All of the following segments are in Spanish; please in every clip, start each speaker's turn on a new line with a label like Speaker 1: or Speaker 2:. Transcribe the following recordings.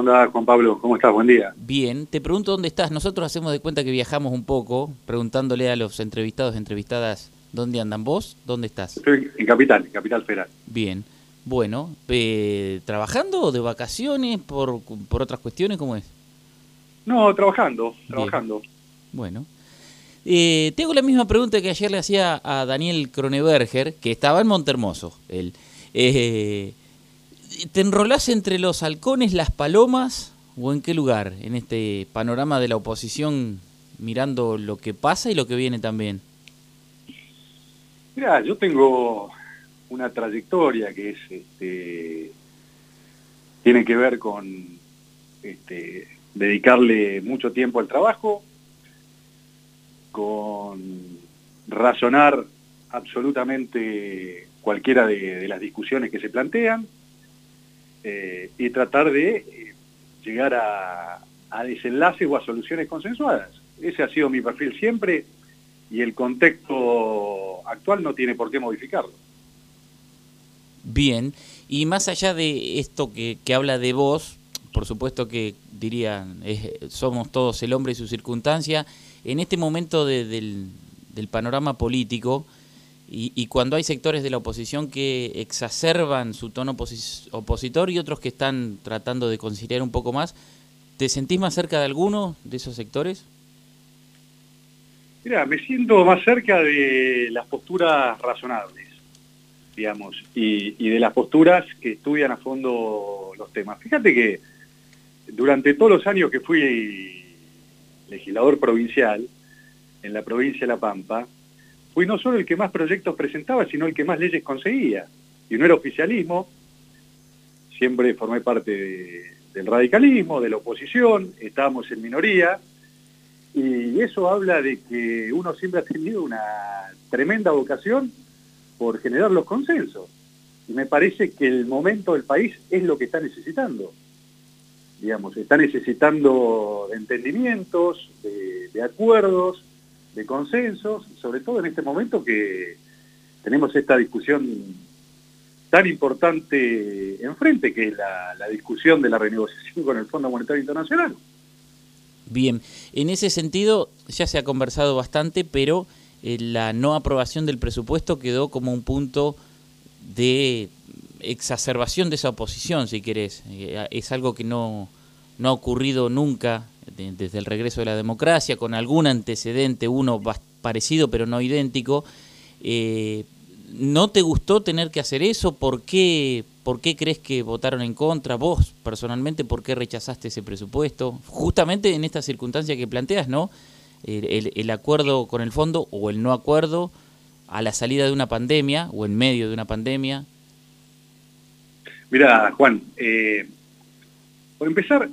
Speaker 1: ¿Cómo andás, Juan Pablo? ¿Cómo estás? Buen día.
Speaker 2: Bien, te pregunto dónde estás. Nosotros hacemos de cuenta que viajamos un poco, preguntándole a los entrevistados, entrevistadas, ¿dónde andan vos? ¿Dónde estás?
Speaker 1: Estoy en Capital, en Capital Federal.
Speaker 2: Bien. Bueno, eh, ¿trabajando o de vacaciones por, por otras cuestiones? ¿Cómo es?
Speaker 1: No, trabajando, trabajando.
Speaker 2: Bueno. Eh, tengo la misma pregunta que ayer le hacía a Daniel Kroneberger, que estaba en Montermoso. Él. Eh, ¿Te enrolás entre los halcones, las palomas o en qué lugar en este panorama de la oposición mirando lo que pasa y lo que viene también?
Speaker 1: Mira, yo tengo una trayectoria que es este, tiene que ver con este, dedicarle mucho tiempo al trabajo, con razonar absolutamente cualquiera de, las discusiones que se plantean eh, y tratar de eh, llegar a, a desenlaces o a soluciones consensuadas. Ese ha sido mi perfil siempre y el contexto actual no tiene por qué modificarlo.
Speaker 2: Bien, y más allá de esto que, habla de vos, por supuesto que dirían, somos todos el hombre y su circunstancia, en este momento del, panorama político, y, cuando hay sectores de la oposición que exacerban su tono opositor y otros que están tratando de conciliar un poco más, ¿te sentís más cerca de alguno de esos sectores?
Speaker 1: Mira, me siento más cerca de las posturas razonables digamos, y, de las posturas que estudian a fondo los temas. Fíjate que durante todos los años que fui legislador provincial, en la provincia de La Pampa, fui no solo el que más proyectos presentaba, sino el que más leyes conseguía. Y no era oficialismo, siempre formé parte del radicalismo, de la oposición, estábamos en minoría, y eso habla de que uno siempre ha tenido una tremenda vocación por generar los consensos. Y me parece que el momento del país es lo que está necesitando. Digamos, está necesitando de entendimientos, de, acuerdos, de consensos, sobre todo en este momento que tenemos esta discusión tan importante enfrente, que es la, discusión de la renegociación con el Fondo Monetario Internacional.
Speaker 2: Bien, en ese sentido ya se ha conversado bastante, pero eh, la no aprobación del presupuesto quedó como un punto de exacerbación de esa oposición, si querés. Eh, es algo que no, no ha ocurrido nunca desde el regreso de la democracia, con algún antecedente, uno parecido pero no idéntico. Eh, ¿No te gustó tener que hacer eso? ¿Por qué, ¿Por qué crees que votaron en contra? Vos, personalmente, ¿por qué rechazaste ese presupuesto? Justamente en esta circunstancia que planteas, ¿no? el, acuerdo con el fondo o el no acuerdo a la salida de una pandemia o en medio de una pandemia?
Speaker 1: Mira, Juan, eh, por empezar,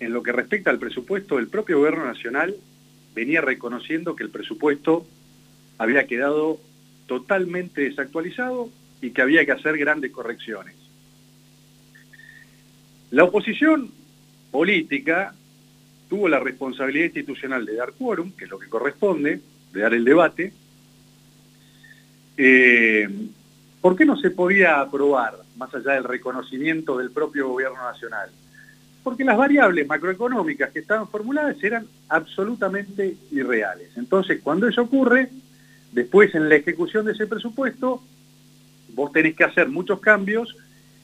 Speaker 1: en lo que respecta al presupuesto, el propio gobierno nacional venía reconociendo que el presupuesto había quedado totalmente desactualizado y que había que hacer grandes correcciones. La oposición política tuvo la responsabilidad institucional de dar quórum, que es lo que corresponde, de dar el debate. Eh, ¿Por qué no se podía aprobar, más allá del reconocimiento del propio gobierno nacional? Porque las variables macroeconómicas que estaban formuladas eran absolutamente irreales. Entonces, cuando eso ocurre, después en la ejecución de ese presupuesto, vos tenés que hacer muchos cambios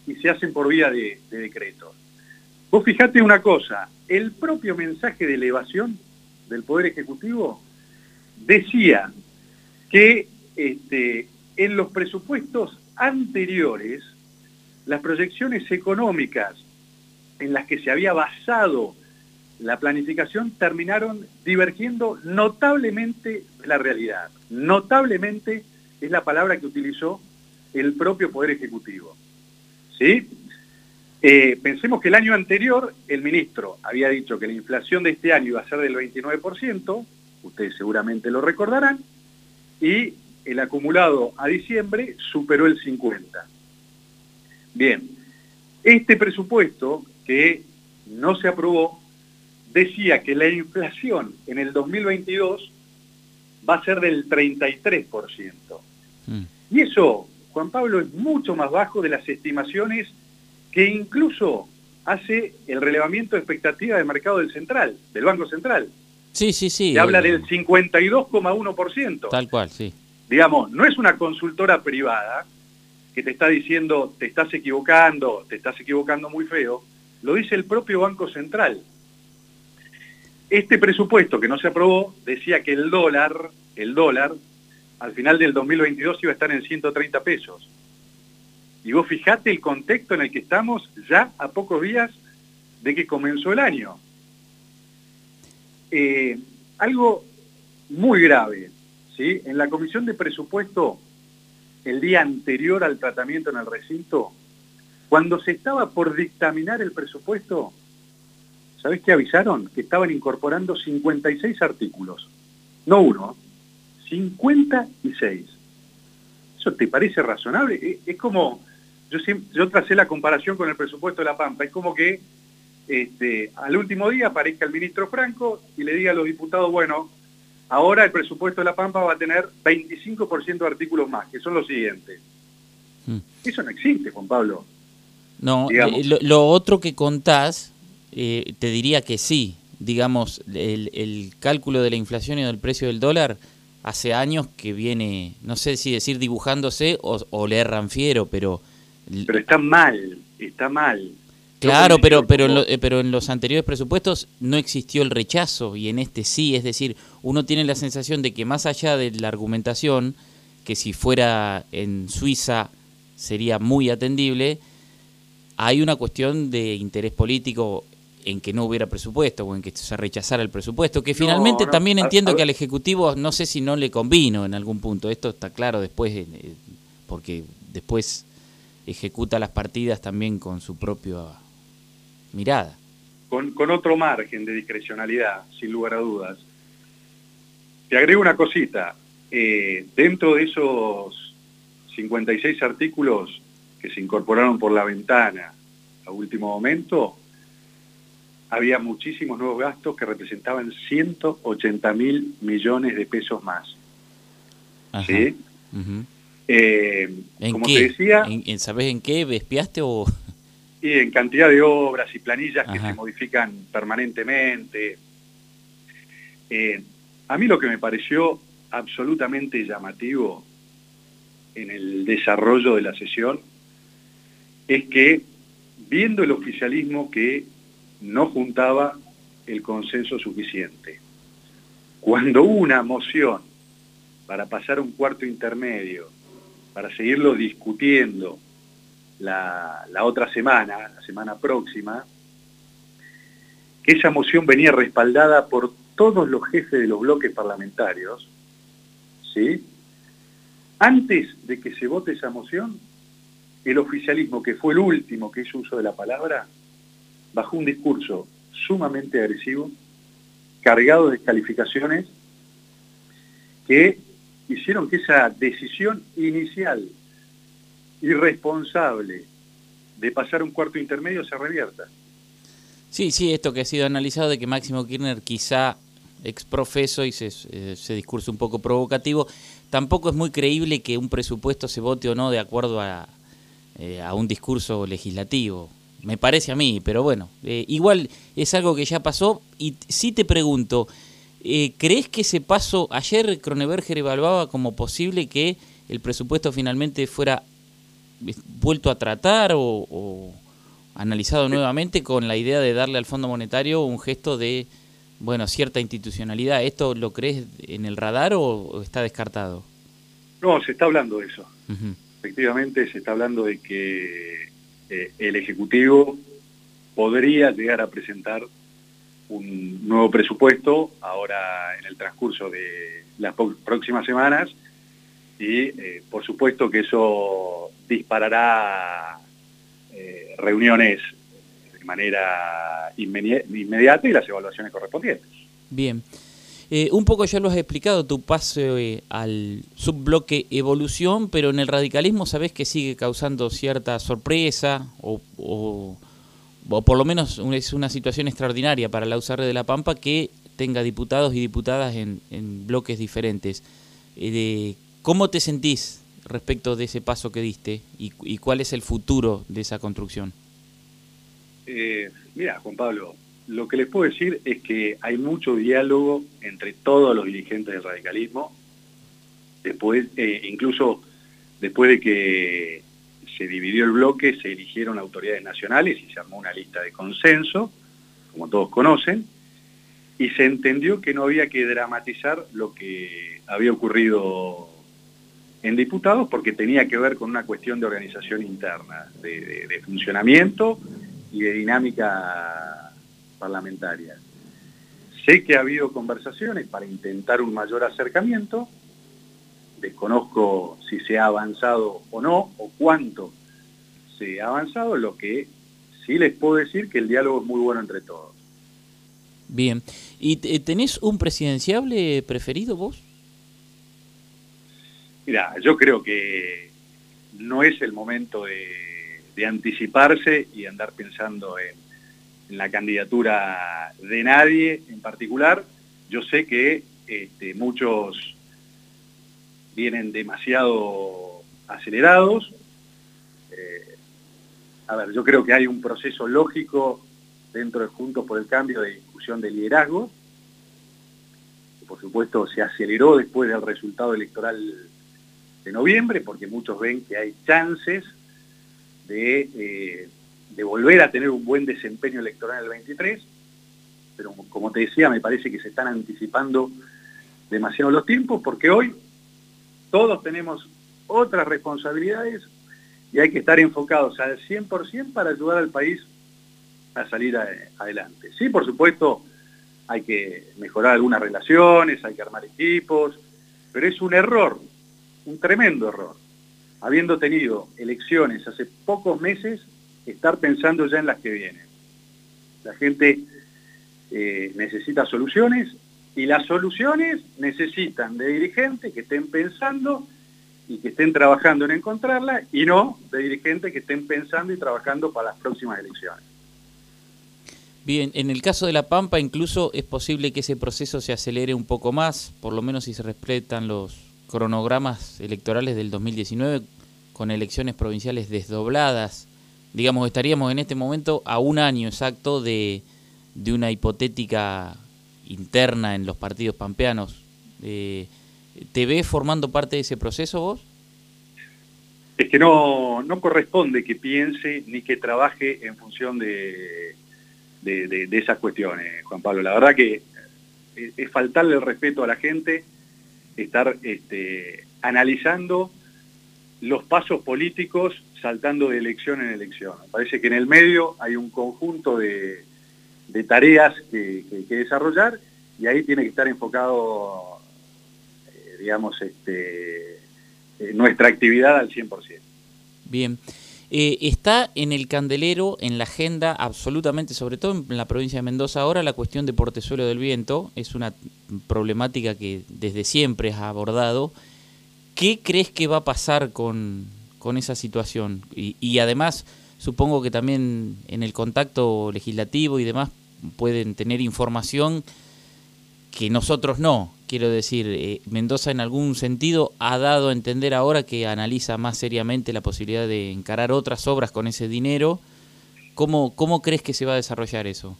Speaker 1: y se hacen por vía de, de decretos. Vos fijate una cosa, el propio mensaje de elevación del Poder Ejecutivo decía que este, en los presupuestos anteriores, las proyecciones económicas en las que se había basado la planificación terminaron divergiendo notablemente la realidad. Notablemente es la palabra que utilizó el propio Poder Ejecutivo. ¿Sí? Eh, pensemos que el año anterior el ministro había dicho que la inflación de este año iba a ser del 29%, ustedes seguramente lo recordarán, y el acumulado a diciembre superó el 50%. Bien, este presupuesto que no se aprobó decía que la inflación en el 2022 va a ser del 33%. Mm. Y eso, Juan Pablo, es mucho más bajo de las estimaciones que incluso hace el relevamiento de expectativa de mercado del central, del Banco Central.
Speaker 2: Sí, sí, sí.
Speaker 1: Que habla del 52,1%.
Speaker 2: Tal cual, sí.
Speaker 1: Digamos, no es una consultora privada que te está diciendo, te estás equivocando, te estás equivocando muy feo, lo dice el propio Banco Central. Este presupuesto que no se aprobó decía que el dólar, el dólar, al final del 2022 iba a estar en 130 pesos. Y vos fijate el contexto en el que estamos ya a pocos días de que comenzó el año. Eh, algo muy grave, ¿sí? En la comisión de presupuesto, el día anterior al tratamiento en el recinto, cuando se estaba por dictaminar el presupuesto, ¿sabés qué avisaron? Que estaban incorporando 56 artículos. No uno, 56. ¿Eso te parece razonable? Es como, yo, yo tracé la comparación con el presupuesto de La Pampa, es como que este, al último día aparezca el ministro Franco y le diga a los diputados, bueno, ahora el presupuesto de La Pampa va a tener 25% de artículos más, que son los siguientes. Hmm. Eso no existe, Juan Pablo.
Speaker 2: No, eh, lo, otro que contás, eh, te diría que sí. Digamos, el, cálculo de la inflación y del precio del dólar hace años que viene, no sé si decir dibujándose o, o le erran fiero, pero...
Speaker 1: Pero está mal, está mal.
Speaker 2: Claro, pero, pero, en eh, pero en los anteriores presupuestos no existió el rechazo y en este sí, es decir, uno tiene la sensación de que más allá de la argumentación, que si fuera en Suiza sería muy atendible, hay una cuestión de interés político en que no hubiera presupuesto o en que se rechazara el presupuesto, que finalmente también entiendo que al Ejecutivo no sé si no le convino en algún punto, esto está claro después, eh, porque después ejecuta las partidas también con su propio mirada.
Speaker 1: Con, con otro margen de discrecionalidad, sin lugar a dudas. Te agrego una cosita. Eh, dentro de esos 56 artículos que se incorporaron por la ventana a último momento, había muchísimos nuevos gastos que representaban 180 mil millones de pesos más. ¿Sí?
Speaker 2: Eh, ¿En como qué? te decía... ¿En, ¿Sabés en qué? ¿Espiaste o...?
Speaker 1: Y en cantidad de obras y planillas que se modifican permanentemente. Eh, a mí lo que me pareció absolutamente llamativo en el desarrollo de la sesión es que, viendo el oficialismo que no juntaba el consenso suficiente, cuando una moción para pasar un cuarto intermedio, para seguirlo discutiendo la, otra semana, la semana próxima, que esa moción venía respaldada por todos los jefes de los bloques parlamentarios, ¿sí? Antes de que se vote esa moción, el oficialismo, que fue el último que hizo uso de la palabra, bajó un discurso sumamente agresivo, cargado de descalificaciones, que hicieron que esa decisión inicial irresponsable de pasar un cuarto intermedio se revierta.
Speaker 2: Sí, sí, esto que ha sido analizado de que Máximo Kirchner quizá exprofeso y ese discurso un poco provocativo, tampoco es muy creíble que un presupuesto se vote o no de acuerdo a, eh, a un discurso legislativo. Me parece a mí, pero bueno, eh, igual es algo que ya pasó y sí te pregunto, eh, ¿crees que ese paso, ayer Croneberger evaluaba como posible que el presupuesto finalmente fuera vuelto a tratar o, analizado nuevamente con la idea de darle al Fondo Monetario un gesto de, bueno, cierta institucionalidad. ¿Esto lo crees en el radar o, está descartado?
Speaker 1: No, se está hablando de eso. Efectivamente, se está hablando de que eh, el Ejecutivo podría llegar a presentar un nuevo presupuesto ahora en el transcurso de las próximas semanas y eh, por supuesto que eso disparará eh, reuniones de manera inmediata y las evaluaciones correspondientes.
Speaker 2: Bien. Eh, un poco ya lo has explicado, tu pase al subbloque evolución, pero en el radicalismo sabes que sigue causando cierta sorpresa o, por lo menos es una situación extraordinaria para la USAR de La Pampa que tenga diputados y diputadas en, bloques diferentes. de, ¿Cómo te sentís respecto de ese paso que diste y, cuál es el futuro de esa construcción?
Speaker 1: Eh, mira, Juan Pablo, lo que les puedo decir es que hay mucho diálogo entre todos los dirigentes del radicalismo, después, eh, incluso después de que se dividió el bloque, se eligieron autoridades nacionales y se armó una lista de consenso, como todos conocen, y se entendió que no había que dramatizar lo que había ocurrido en diputados porque tenía que ver con una cuestión de organización interna, de, funcionamiento y de dinámica parlamentaria. Sé que ha habido conversaciones para intentar un mayor acercamiento, desconozco si se ha avanzado o no, o cuánto se ha avanzado, lo que sí les puedo decir que el diálogo es muy bueno entre todos.
Speaker 2: Bien, ¿y tenés un presidenciable preferido vos?
Speaker 1: Mira, yo creo que no es el momento de, anticiparse y andar pensando en, la candidatura de nadie en particular. Yo sé que este, muchos vienen demasiado acelerados. Eh, a ver, yo creo que hay un proceso lógico dentro de Juntos por el Cambio de discusión de liderazgo, que por supuesto se aceleró después del resultado electoral de noviembre, porque muchos ven que hay chances de, eh, de volver a tener un buen desempeño electoral en el 23, pero como te decía, me parece que se están anticipando demasiado los tiempos, porque hoy todos tenemos otras responsabilidades y hay que estar enfocados al 100% para ayudar al país a salir adelante. Sí, por supuesto, hay que mejorar algunas relaciones, hay que armar equipos, pero es un error un tremendo error. Habiendo tenido elecciones hace pocos meses, estar pensando ya en las que vienen. La gente eh, necesita soluciones y las soluciones necesitan de dirigentes que estén pensando y que estén trabajando en encontrarla y no de dirigentes que estén pensando y trabajando para las próximas elecciones.
Speaker 2: Bien, en el caso de La Pampa incluso es posible que ese proceso se acelere un poco más, por lo menos si se respetan los, cronogramas electorales del 2019 con elecciones provinciales desdobladas. Digamos, estaríamos en este momento a un año exacto de, de una hipotética interna en los partidos pampeanos. Eh, ¿Te ves formando parte de ese proceso vos?
Speaker 1: Es que no, no corresponde que piense ni que trabaje en función de, de, esas cuestiones, Juan Pablo. La verdad que es faltarle el respeto a la gente estar este, analizando los pasos políticos saltando de elección en elección. parece que en el medio hay un conjunto de, tareas que, desarrollar y ahí tiene que estar enfocado, eh, digamos, este, eh, nuestra actividad al 100%.
Speaker 2: Bien. Eh, está en el candelero, en la agenda, absolutamente, sobre todo en la provincia de Mendoza ahora, la cuestión de Portezuelo del Viento. Es una problemática que desde siempre has abordado. ¿Qué crees que va a pasar con, esa situación? Y, además, supongo que también en el contacto legislativo y demás pueden tener información que nosotros no. Quiero decir, eh, Mendoza en algún sentido ha dado a entender ahora que analiza más seriamente la posibilidad de encarar otras obras con ese dinero. ¿Cómo, cómo crees que se va a desarrollar eso?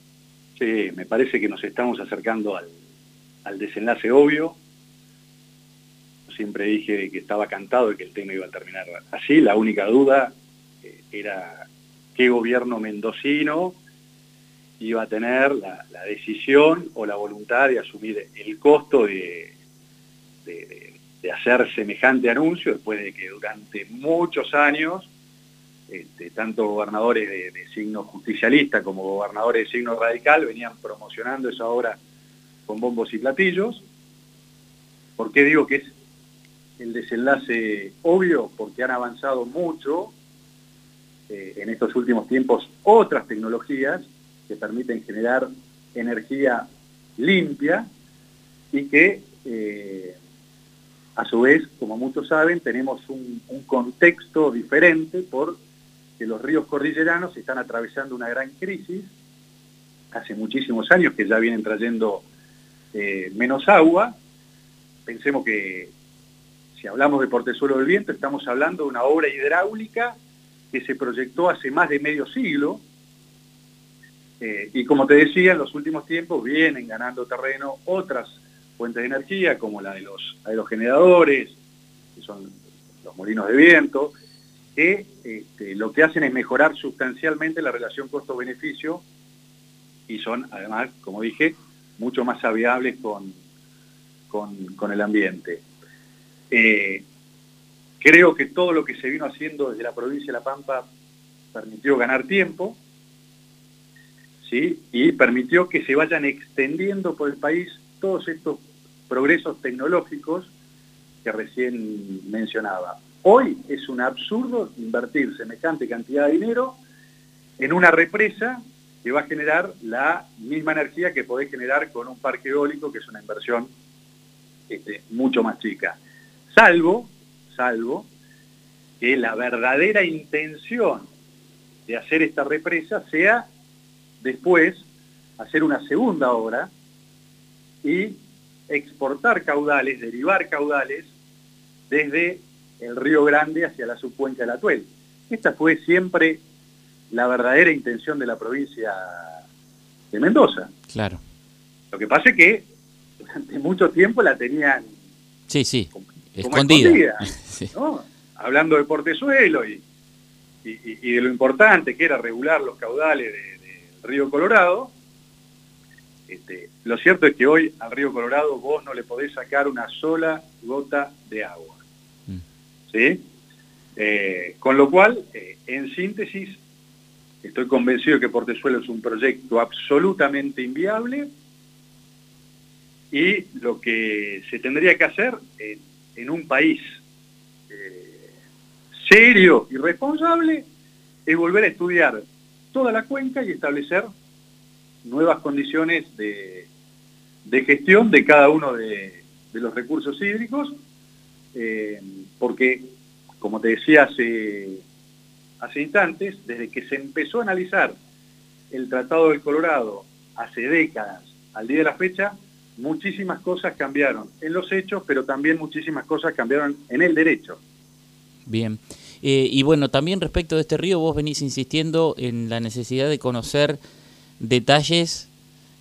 Speaker 1: Sí, me parece que nos estamos acercando al, desenlace obvio. Siempre dije que estaba cantado y que el tema iba a terminar así. La única duda eh, era qué gobierno mendocino iba a tener la, decisión o la voluntad de asumir el costo de, de, hacer semejante anuncio, después de que durante muchos años, este, tanto gobernadores de, signo justicialista como gobernadores de signo radical venían promocionando esa obra con bombos y platillos. ¿Por qué digo que es el desenlace obvio? Porque han avanzado mucho eh, en estos últimos tiempos otras tecnologías que permiten generar energía limpia y que eh, a su vez, como muchos saben, tenemos un, contexto diferente porque los ríos cordilleranos están atravesando una gran crisis hace muchísimos años que ya vienen trayendo eh, menos agua. Pensemos que si hablamos de Portezuelo del Viento, estamos hablando de una obra hidráulica que se proyectó hace más de medio siglo, Eh, y como te decía, en los últimos tiempos vienen ganando terreno otras fuentes de energía, como la de los aerogeneradores, que son los molinos de viento, que este, lo que hacen es mejorar sustancialmente la relación costo-beneficio y son, además, como dije, mucho más viables con, con, el ambiente. Eh, creo que todo lo que se vino haciendo desde la provincia de La Pampa permitió ganar tiempo, ¿sí? y permitió que se vayan extendiendo por el país todos estos progresos tecnológicos que recién mencionaba. Hoy es un absurdo invertir semejante cantidad de dinero en una represa que va a generar la misma energía que podés generar con un parque eólico, que es una inversión este, mucho más chica. Salvo, salvo, que la verdadera intención de hacer esta represa sea después hacer una segunda obra y exportar caudales, derivar caudales desde el Río Grande hacia la subcuenca del Atuel. Esta fue siempre la verdadera intención de la provincia de Mendoza.
Speaker 2: Claro.
Speaker 1: Lo que pasa es que durante mucho tiempo la tenían
Speaker 2: sí, sí, escondida.
Speaker 1: Hablando de portezuelo y, y, de lo importante que era regular los caudales del río Colorado, este, lo cierto es que hoy al río Colorado vos no le podés sacar una sola gota de agua. Mm. ¿Sí? Eh, con lo cual, eh, en síntesis, estoy convencido que Portezuelo es un proyecto absolutamente inviable y lo que se tendría que hacer en, un país eh, serio y responsable es volver a estudiar toda la cuenca y establecer nuevas condiciones de, gestión de cada uno de, los recursos hídricos, eh, porque, como te decía hace, hace instantes, desde que se empezó a analizar el Tratado del Colorado hace décadas al día de la fecha, muchísimas cosas cambiaron en los hechos, pero también muchísimas cosas cambiaron en el derecho.
Speaker 2: Bien. Eh, y bueno, también respecto de este río, vos venís insistiendo en la necesidad de conocer detalles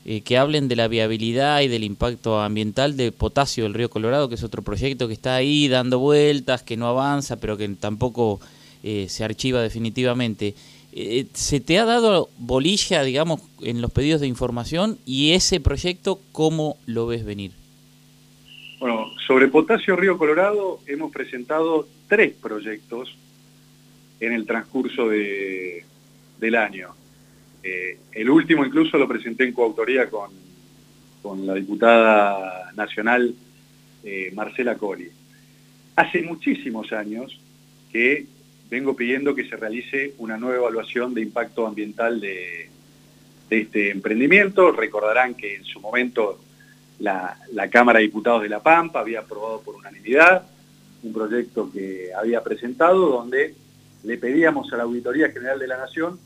Speaker 2: eh, que hablen de la viabilidad y del impacto ambiental de Potasio del Río Colorado, que es otro proyecto que está ahí dando vueltas, que no avanza, pero que tampoco eh, se archiva definitivamente. Eh, ¿Se te ha dado bolilla, digamos, en los pedidos de información y ese proyecto cómo lo ves venir?
Speaker 1: Bueno, sobre Potasio Río Colorado hemos presentado tres proyectos en el transcurso de, del año. Eh, el último incluso lo presenté en coautoría con, con la diputada nacional eh, Marcela Coli. Hace muchísimos años que vengo pidiendo que se realice una nueva evaluación de impacto ambiental de, este emprendimiento. Recordarán que en su momento la, Cámara de Diputados de La Pampa había aprobado por unanimidad un proyecto que había presentado donde le pedíamos a la Auditoría General de la Nación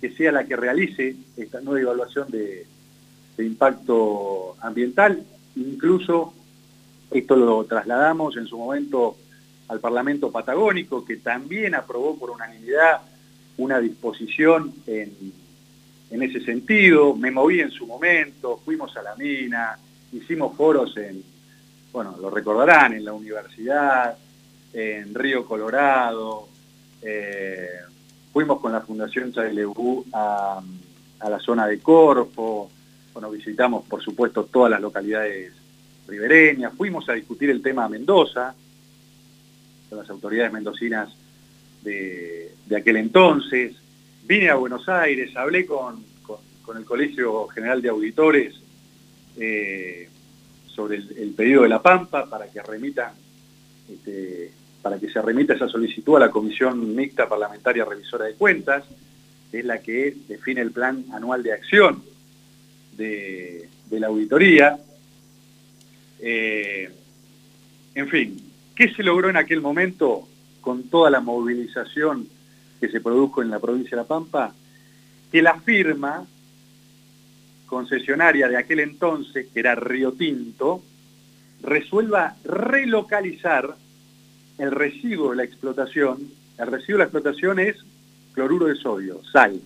Speaker 1: que sea la que realice esta nueva evaluación de, impacto ambiental. Incluso esto lo trasladamos en su momento al Parlamento Patagónico, que también aprobó por unanimidad una disposición en, en, ese sentido. Me moví en su momento, fuimos a la mina, hicimos foros en, bueno, lo recordarán, en la universidad, en Río Colorado, eh, Fuimos con la Fundación Chailebú a, a la zona de Corfo, bueno, visitamos por supuesto todas las localidades ribereñas, fuimos a discutir el tema a Mendoza, con las autoridades mendocinas de, aquel entonces, vine a Buenos Aires, hablé con, el Colegio General de Auditores eh, sobre el, pedido de la Pampa para que remitan este, para que se remita esa solicitud a la Comisión Mixta Parlamentaria Revisora de Cuentas, que es la que define el plan anual de acción de, la auditoría. Eh, en fin, ¿qué se logró en aquel momento con toda la movilización que se produjo en la provincia de La Pampa? Que la firma concesionaria de aquel entonces, que era Río Tinto, resuelva relocalizar el residuo de la explotación, el residuo de la explotación es cloruro de sodio, sal.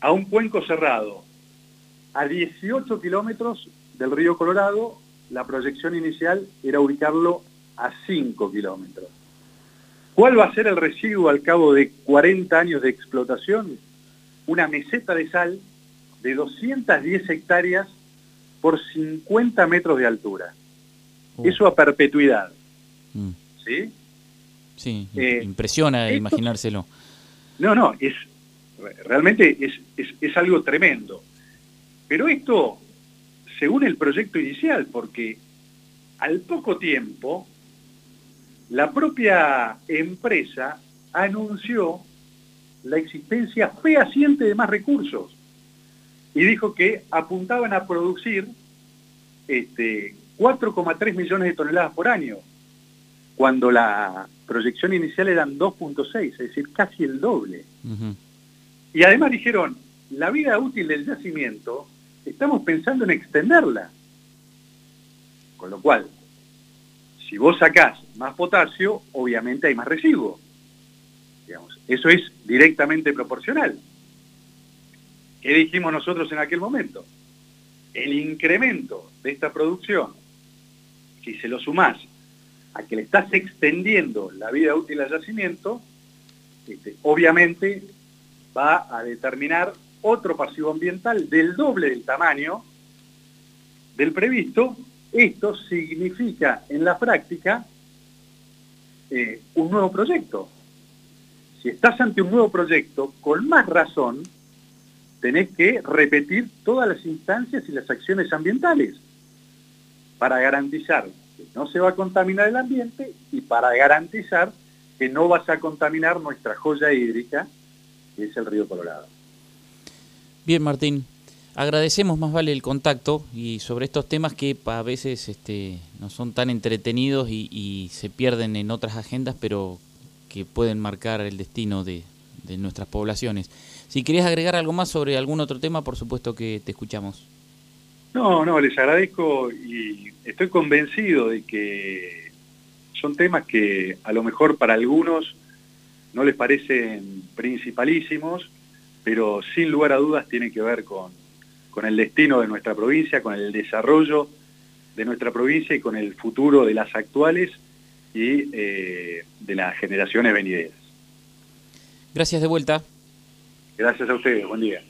Speaker 1: a un cuenco cerrado, a 18 kilómetros del río Colorado, la proyección inicial era ubicarlo a 5 kilómetros. ¿Cuál va a ser el residuo al cabo de 40 años de explotación? Una meseta de sal de 210 hectáreas por 50 metros de altura. Uh. Eso a perpetuidad. Mm. ¿Sí?
Speaker 2: Sí, eh, impresiona imaginárselo.
Speaker 1: No, no, es realmente es, es, algo tremendo. Pero esto, según el proyecto inicial, porque al poco tiempo, la propia empresa anunció la existencia fehaciente de más recursos y dijo que apuntaban a producir este, 4,3 millones de toneladas por año, cuando la proyección inicial eran 2.6, es decir, casi el doble. Y además dijeron, la vida útil del yacimiento, estamos pensando en extenderla. Con lo cual, si vos sacás más potasio, obviamente hay más residuo. Eso es directamente proporcional. ¿Qué dijimos nosotros en aquel momento? El incremento de esta producción, si se lo sumás a que le estás extendiendo la vida útil al yacimiento, este, obviamente va a determinar otro pasivo ambiental del doble del tamaño del previsto. Esto significa en la práctica eh, un nuevo proyecto. Si estás ante un nuevo proyecto, con más razón, tenés que repetir todas las instancias y las acciones ambientales para garantizar que no se va a contaminar el ambiente y para garantizar que no vas a contaminar nuestra joya hídrica, que es el río Colorado.
Speaker 2: Bien, Martín. Agradecemos más vale el contacto y sobre estos temas que a veces este, no son tan entretenidos y, se pierden en otras agendas, pero que pueden marcar el destino de, de nuestras poblaciones. Si querías agregar algo más sobre algún otro tema, por supuesto que te escuchamos.
Speaker 1: No, no, les agradezco y estoy convencido de que son temas que a lo mejor para algunos no les parecen principalísimos, pero sin lugar a dudas tienen que ver con, con el destino de nuestra provincia, con el desarrollo de nuestra provincia y con el futuro de las actuales y eh, de las generaciones venideras.
Speaker 2: Gracias de vuelta.
Speaker 1: Gracias a ustedes, buen día.